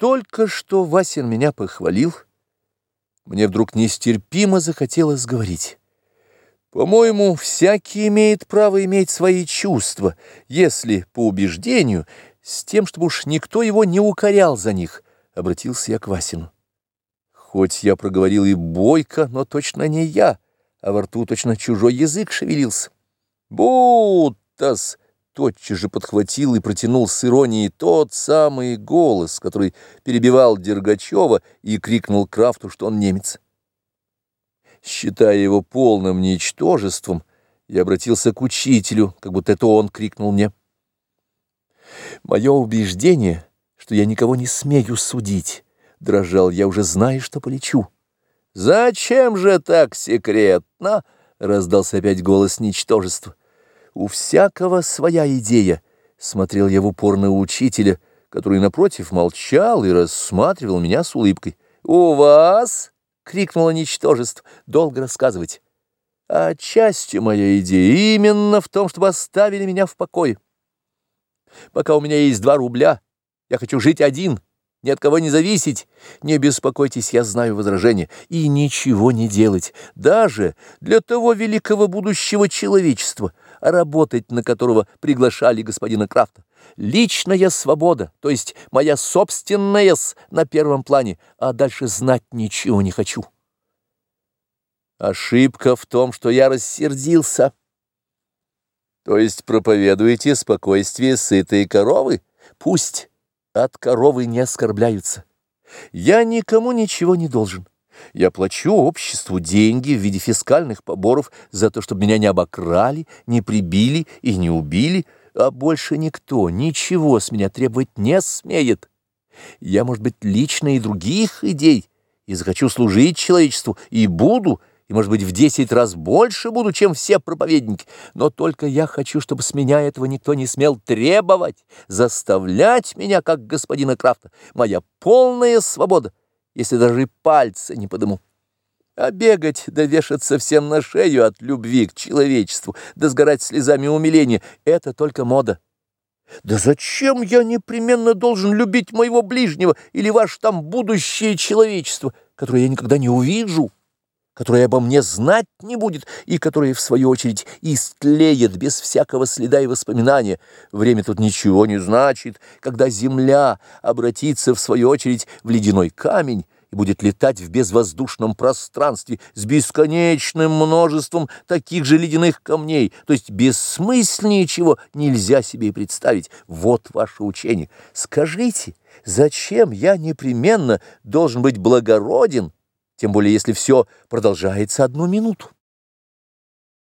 только что Васин меня похвалил, мне вдруг нестерпимо захотелось говорить. По-моему, всякий имеет право иметь свои чувства, если, по убеждению, с тем, чтобы уж никто его не укорял за них, обратился я к Васину. Хоть я проговорил и бойко, но точно не я, а во рту точно чужой язык шевелился. «Будто-с!» Тотчас же подхватил и протянул с иронией тот самый голос, который перебивал Дергачева и крикнул Крафту, что он немец. Считая его полным ничтожеством, я обратился к учителю, как будто это он крикнул мне. Мое убеждение, что я никого не смею судить, дрожал я, уже зная, что полечу. «Зачем же так секретно?» — раздался опять голос ничтожества. У всякого своя идея, смотрел я в упор на учителя, который, напротив, молчал и рассматривал меня с улыбкой. «У вас?» — крикнуло ничтожество. «Долго рассказывать». «А части моя идея именно в том, чтобы оставили меня в покое. Пока у меня есть два рубля, я хочу жить один» ни от кого не зависеть. Не беспокойтесь, я знаю возражение. И ничего не делать, даже для того великого будущего человечества, работать на которого приглашали господина Крафта. Личная свобода, то есть моя собственная -с на первом плане, а дальше знать ничего не хочу. Ошибка в том, что я рассердился. То есть проповедуете спокойствие сытой коровы? Пусть от коровы не оскорбляются. Я никому ничего не должен. Я плачу обществу деньги в виде фискальных поборов за то, чтобы меня не обокрали, не прибили и не убили, а больше никто ничего с меня требовать не смеет. Я, может быть, лично и других идей, и захочу служить человечеству, и буду, и, может быть, в десять раз больше буду, чем все проповедники, но только я хочу, чтобы с меня этого никто не смел требовать, заставлять меня, как господина Крафта, моя полная свобода если даже и пальца не подыму. А бегать да вешаться всем на шею от любви к человечеству, да сгорать слезами умиления — это только мода. Да зачем я непременно должен любить моего ближнего или ваше там будущее человечество, которое я никогда не увижу?» Которое обо мне знать не будет и которое, в свою очередь, истлеет без всякого следа и воспоминания. Время тут ничего не значит, когда земля обратится, в свою очередь, в ледяной камень и будет летать в безвоздушном пространстве с бесконечным множеством таких же ледяных камней, то есть бессмысленнее чего нельзя себе и представить. Вот ваше учение. Скажите, зачем я непременно должен быть благороден, тем более если все продолжается одну минуту.